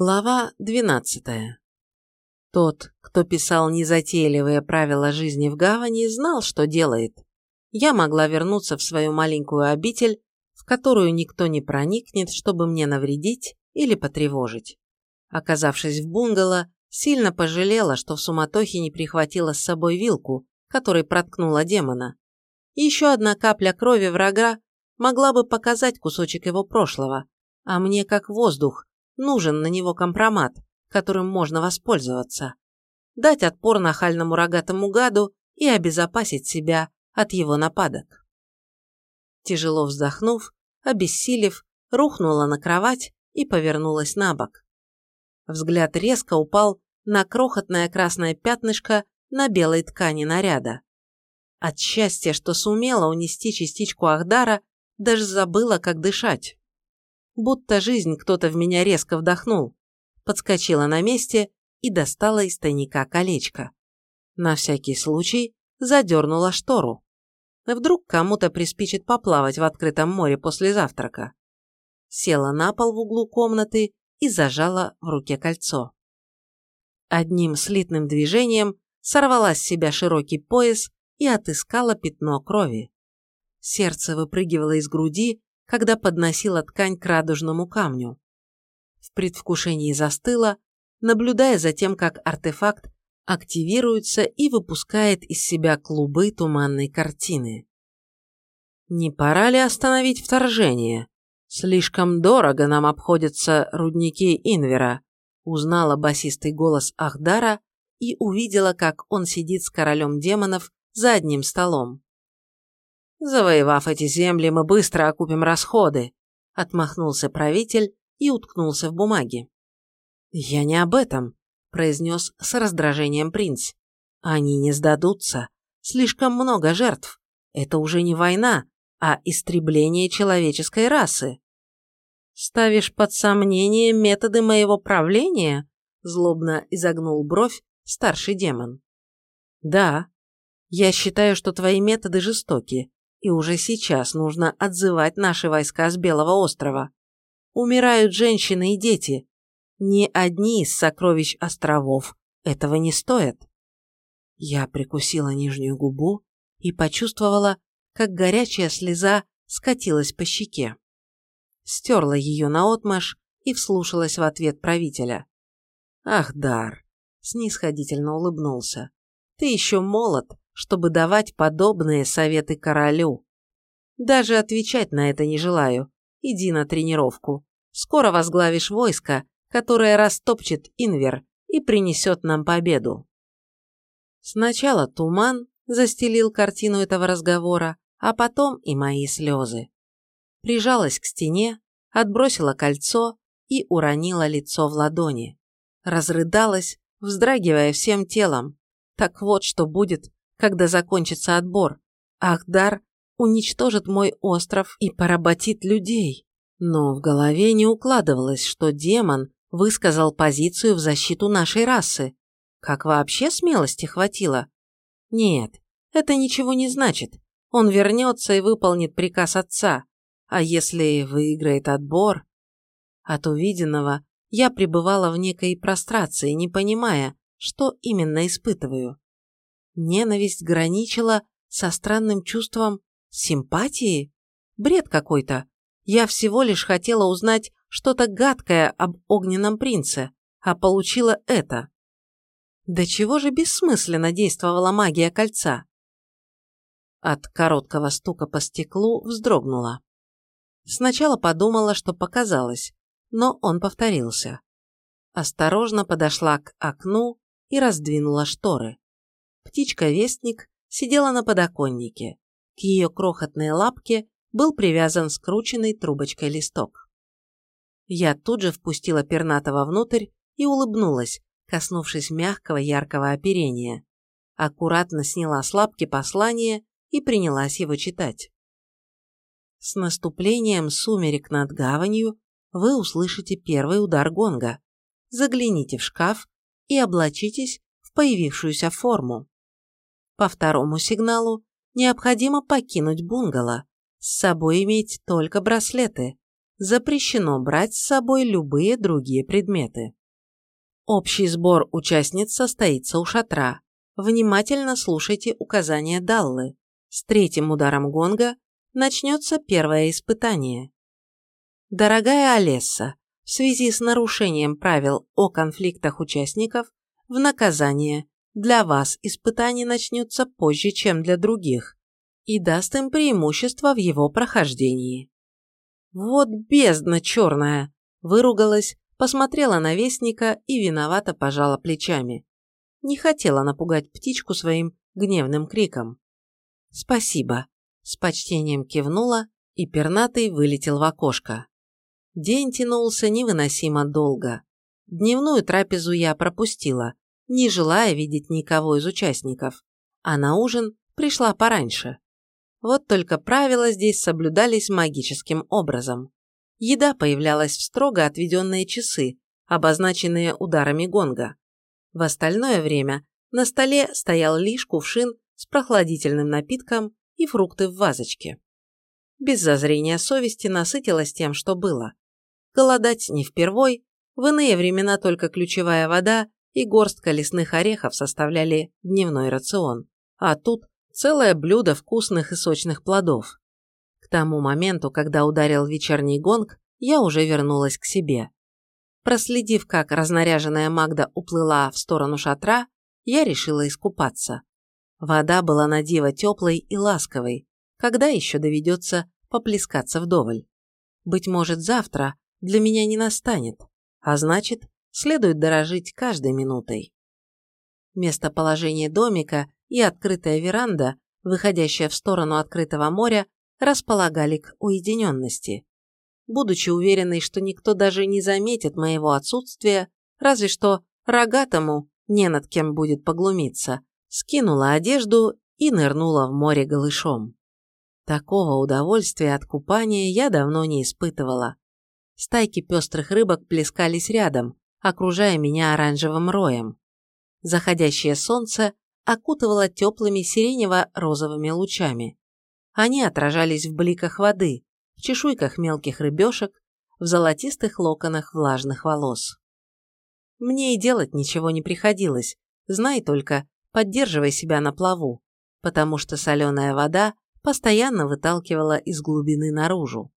Глава 12. Тот, кто писал незатейливые правила жизни в гавани, знал, что делает. Я могла вернуться в свою маленькую обитель, в которую никто не проникнет, чтобы мне навредить или потревожить. Оказавшись в бунгало, сильно пожалела, что в суматохе не прихватила с собой вилку, которой проткнула демона. Еще одна капля крови врага могла бы показать кусочек его прошлого, а мне, как воздух, нужен на него компромат, которым можно воспользоваться, дать отпор нахальному рогатому гаду и обезопасить себя от его нападок. Тяжело вздохнув, обессилев, рухнула на кровать и повернулась на бок. Взгляд резко упал на крохотное красное пятнышко на белой ткани наряда. От счастья, что сумела унести частичку Ахдара, даже забыла, как дышать будто жизнь кто-то в меня резко вдохнул, подскочила на месте и достала из тайника колечко. На всякий случай задернула штору. Вдруг кому-то приспичит поплавать в открытом море после завтрака. Села на пол в углу комнаты и зажала в руке кольцо. Одним слитным движением сорвала с себя широкий пояс и отыскала пятно крови. Сердце выпрыгивало из груди, когда подносила ткань к радужному камню. В предвкушении застыла, наблюдая за тем, как артефакт активируется и выпускает из себя клубы туманной картины. Не пора ли остановить вторжение? Слишком дорого нам обходятся рудники Инвера, узнала басистый голос Ахдара и увидела, как он сидит с королем демонов за одним столом. «Завоевав эти земли, мы быстро окупим расходы», – отмахнулся правитель и уткнулся в бумаги. «Я не об этом», – произнес с раздражением принц. «Они не сдадутся. Слишком много жертв. Это уже не война, а истребление человеческой расы». «Ставишь под сомнение методы моего правления?» – злобно изогнул бровь старший демон. «Да. Я считаю, что твои методы жестоки, и уже сейчас нужно отзывать наши войска с Белого острова. Умирают женщины и дети. Ни одни из сокровищ островов этого не стоят. Я прикусила нижнюю губу и почувствовала, как горячая слеза скатилась по щеке. Стерла ее наотмашь и вслушалась в ответ правителя. «Ах, Дар!» – снисходительно улыбнулся. «Ты еще молод, чтобы давать подобные советы королю. Даже отвечать на это не желаю. Иди на тренировку. Скоро возглавишь войско, которое растопчет Инвер и принесет нам победу. Сначала туман застелил картину этого разговора, а потом и мои слезы. Прижалась к стене, отбросила кольцо и уронила лицо в ладони. Разрыдалась, вздрагивая всем телом. Так вот, что будет, когда закончится отбор. Ахдар уничтожит мой остров и поработит людей. Но в голове не укладывалось, что демон высказал позицию в защиту нашей расы. Как вообще смелости хватило? Нет, это ничего не значит. Он вернется и выполнит приказ отца. А если выиграет отбор? От увиденного я пребывала в некой прострации, не понимая, что именно испытываю. Ненависть граничила со странным чувством симпатии? Бред какой-то. Я всего лишь хотела узнать что-то гадкое об огненном принце, а получила это. До чего же бессмысленно действовала магия кольца? От короткого стука по стеклу вздрогнула. Сначала подумала, что показалось, но он повторился. Осторожно подошла к окну и раздвинула шторы. Птичка-вестник сидела на подоконнике. К ее крохотной лапке был привязан скрученный трубочкой листок. Я тут же впустила пернатого внутрь и улыбнулась, коснувшись мягкого яркого оперения. Аккуратно сняла с лапки послание и принялась его читать. С наступлением сумерек над гаванью вы услышите первый удар гонга. Загляните в шкаф и облачитесь в появившуюся форму. По второму сигналу необходимо покинуть бунгало. С собой иметь только браслеты. запрещено брать с собой любые другие предметы. Общий сбор участниц состоится у шатра. Внимательно слушайте указания Даллы. С третьим ударом гонга начнется первое испытание. Дорогая Олесса, в связи с нарушением правил о конфликтах участников, в наказание для вас испытание начнется позже, чем для других, и даст им преимущество в его прохождении. Вот бездна черная! Выругалась, посмотрела на вестника и виновато пожала плечами. Не хотела напугать птичку своим гневным криком. «Спасибо», – с почтением кивнула, и пернатый вылетел в окошко. День тянулся невыносимо долго. Дневную трапезу я пропустила, не желая видеть никого из участников, а на ужин пришла пораньше. Вот только правила здесь соблюдались магическим образом. Еда появлялась в строго отведенные часы, обозначенные ударами гонга. В остальное время на столе стоял лишь кувшин с прохладительным напитком и фрукты в вазочке. Без зазрения совести насытилась тем, что было. Голодать не впервой, в иные времена только ключевая вода и горстка лесных орехов составляли дневной рацион, а тут целое блюдо вкусных и сочных плодов. К тому моменту, когда ударил вечерний гонг, я уже вернулась к себе. Проследив, как разнаряженная Магда уплыла в сторону шатра, я решила искупаться. Вода была на диво теплой и ласковой, когда еще доведется поплескаться вдоволь. Быть может, завтра для меня не настанет, а значит, следует дорожить каждой минутой. Местоположение домика и открытая веранда, выходящая в сторону открытого моря, располагали к уединенности. Будучи уверенной, что никто даже не заметит моего отсутствия, разве что рогатому не над кем будет поглумиться, скинула одежду и нырнула в море голышом. Такого удовольствия от купания я давно не испытывала. Стайки пестрых рыбок плескались рядом, окружая меня оранжевым роем. Заходящее солнце окутывало теплыми сиренево-розовыми лучами. Они отражались в бликах воды, в чешуйках мелких рыбешек, в золотистых локонах влажных волос. Мне и делать ничего не приходилось, знай только, поддерживай себя на плаву, потому что соленая вода постоянно выталкивала из глубины наружу.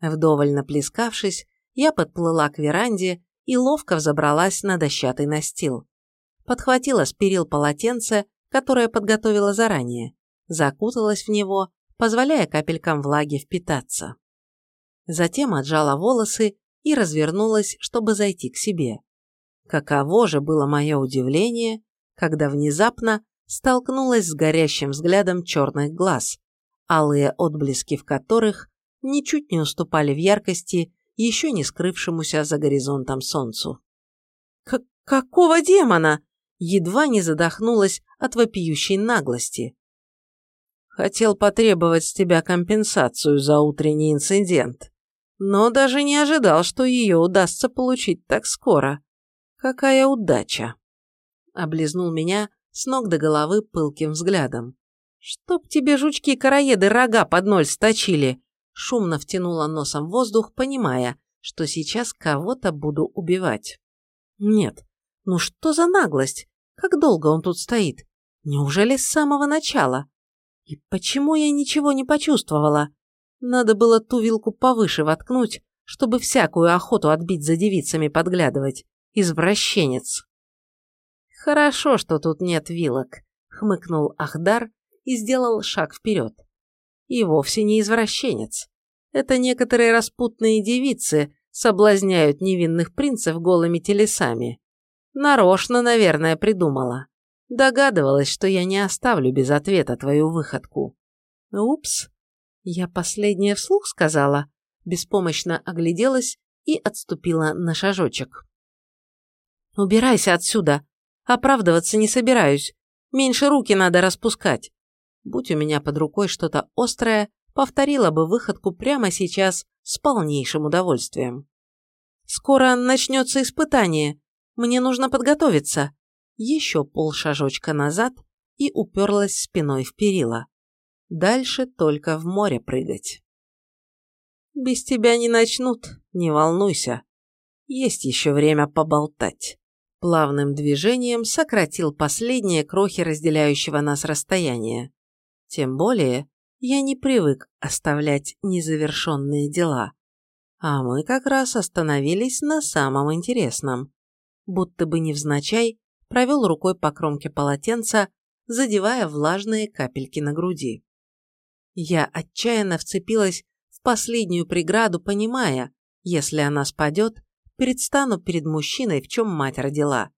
Вдоволь наплескавшись, я подплыла к веранде и ловко взобралась на дощатый настил подхватила с перил полотенце, которое подготовила заранее, закуталась в него, позволяя капелькам влаги впитаться. Затем отжала волосы и развернулась, чтобы зайти к себе. Каково же было мое удивление, когда внезапно столкнулась с горящим взглядом черных глаз, алые отблески в которых ничуть не уступали в яркости еще не скрывшемуся за горизонтом солнцу. «Какого демона?» едва не задохнулась от вопиющей наглости. Хотел потребовать с тебя компенсацию за утренний инцидент, но даже не ожидал, что ее удастся получить так скоро. Какая удача!» Облизнул меня с ног до головы пылким взглядом. «Чтоб тебе жучки-караеды рога под ноль сточили!» Шумно втянула носом воздух, понимая, что сейчас кого-то буду убивать. «Нет, ну что за наглость? Как долго он тут стоит? Неужели с самого начала? И почему я ничего не почувствовала? Надо было ту вилку повыше воткнуть, чтобы всякую охоту отбить за девицами подглядывать. Извращенец. Хорошо, что тут нет вилок, хмыкнул Ахдар и сделал шаг вперед. И вовсе не извращенец. Это некоторые распутные девицы соблазняют невинных принцев голыми телесами. Нарочно, наверное, придумала. Догадывалась, что я не оставлю без ответа твою выходку. Упс. Я последнее вслух сказала, беспомощно огляделась и отступила на шажочек. «Убирайся отсюда! Оправдываться не собираюсь. Меньше руки надо распускать. Будь у меня под рукой что-то острое, повторила бы выходку прямо сейчас с полнейшим удовольствием. Скоро начнется испытание, мне нужно подготовиться. Еще полшажочка назад и уперлась спиной в перила. Дальше только в море прыгать. «Без тебя не начнут, не волнуйся. Есть еще время поболтать». Плавным движением сократил последние крохи разделяющего нас расстояния. Тем более, я не привык оставлять незавершенные дела. А мы как раз остановились на самом интересном. Будто бы невзначай провел рукой по кромке полотенца, задевая влажные капельки на груди. Я отчаянно вцепилась в последнюю преграду, понимая, если она спадет, предстану перед мужчиной, в чем мать родила.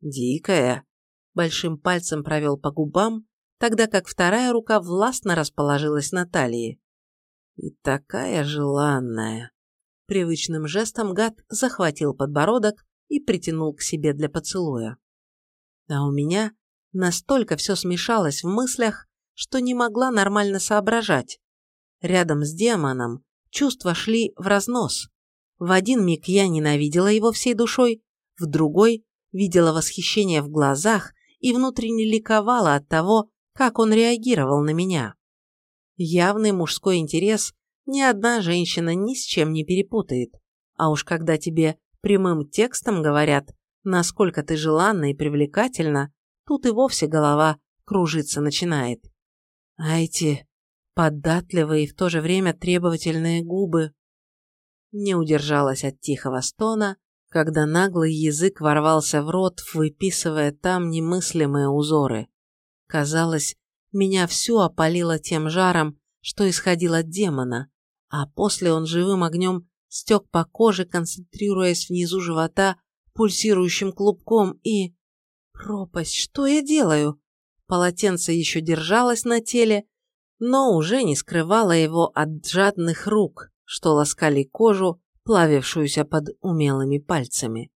«Дикая!» – большим пальцем провел по губам, тогда как вторая рука властно расположилась на талии. И такая желанная. Привычным жестом гад захватил подбородок и притянул к себе для поцелуя. А у меня настолько все смешалось в мыслях, что не могла нормально соображать. Рядом с демоном чувства шли в разнос. В один миг я ненавидела его всей душой, в другой видела восхищение в глазах и внутренне ликовала от того, как он реагировал на меня. Явный мужской интерес ни одна женщина ни с чем не перепутает. А уж когда тебе прямым текстом говорят, насколько ты желанна и привлекательна, тут и вовсе голова кружиться начинает. А эти податливые и в то же время требовательные губы... Не удержалась от тихого стона, когда наглый язык ворвался в рот, выписывая там немыслимые узоры. Казалось, меня всю опалило тем жаром, что исходил от демона, а после он живым огнем стек по коже, концентрируясь внизу живота пульсирующим клубком и... Пропасть, что я делаю? Полотенце еще держалось на теле, но уже не скрывало его от жадных рук, что ласкали кожу, плавившуюся под умелыми пальцами.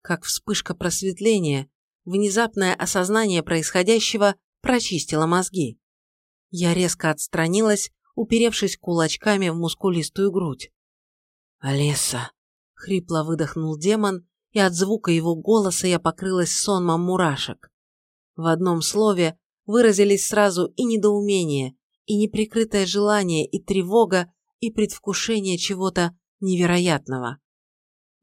Как вспышка просветления, внезапное осознание происходящего прочистило мозги. Я резко отстранилась, уперевшись кулачками в мускулистую грудь. «Олеса!» — хрипло выдохнул демон, и от звука его голоса я покрылась сонмом мурашек. В одном слове выразились сразу и недоумение, и неприкрытое желание, и тревога, и предвкушение чего-то невероятного.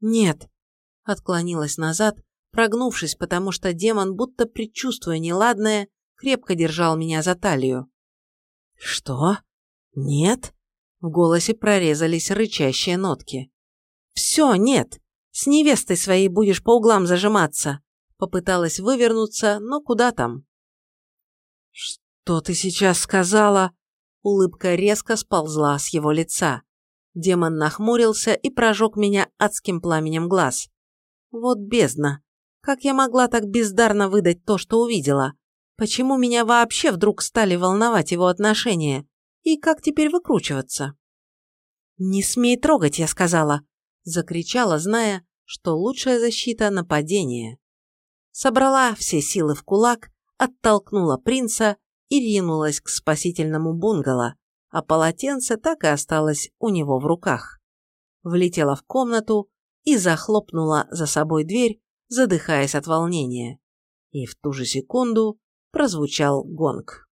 «Нет», — отклонилась назад, прогнувшись, потому что демон, будто предчувствуя неладное, крепко держал меня за талию. «Что? Нет?» В голосе прорезались рычащие нотки. «Все, нет. С невестой своей будешь по углам зажиматься». Попыталась вывернуться, но куда там? «Что ты сейчас сказала?» Улыбка резко сползла с его лица. Демон нахмурился и прожег меня адским пламенем глаз. Вот бездна. Как я могла так бездарно выдать то, что увидела? Почему меня вообще вдруг стали волновать его отношения? И как теперь выкручиваться? «Не смей трогать», я сказала. Закричала, зная, что лучшая защита – нападение. Собрала все силы в кулак, оттолкнула принца и ринулась к спасительному бунгало, а полотенце так и осталось у него в руках. Влетела в комнату и захлопнула за собой дверь, задыхаясь от волнения. И в ту же секунду прозвучал гонг.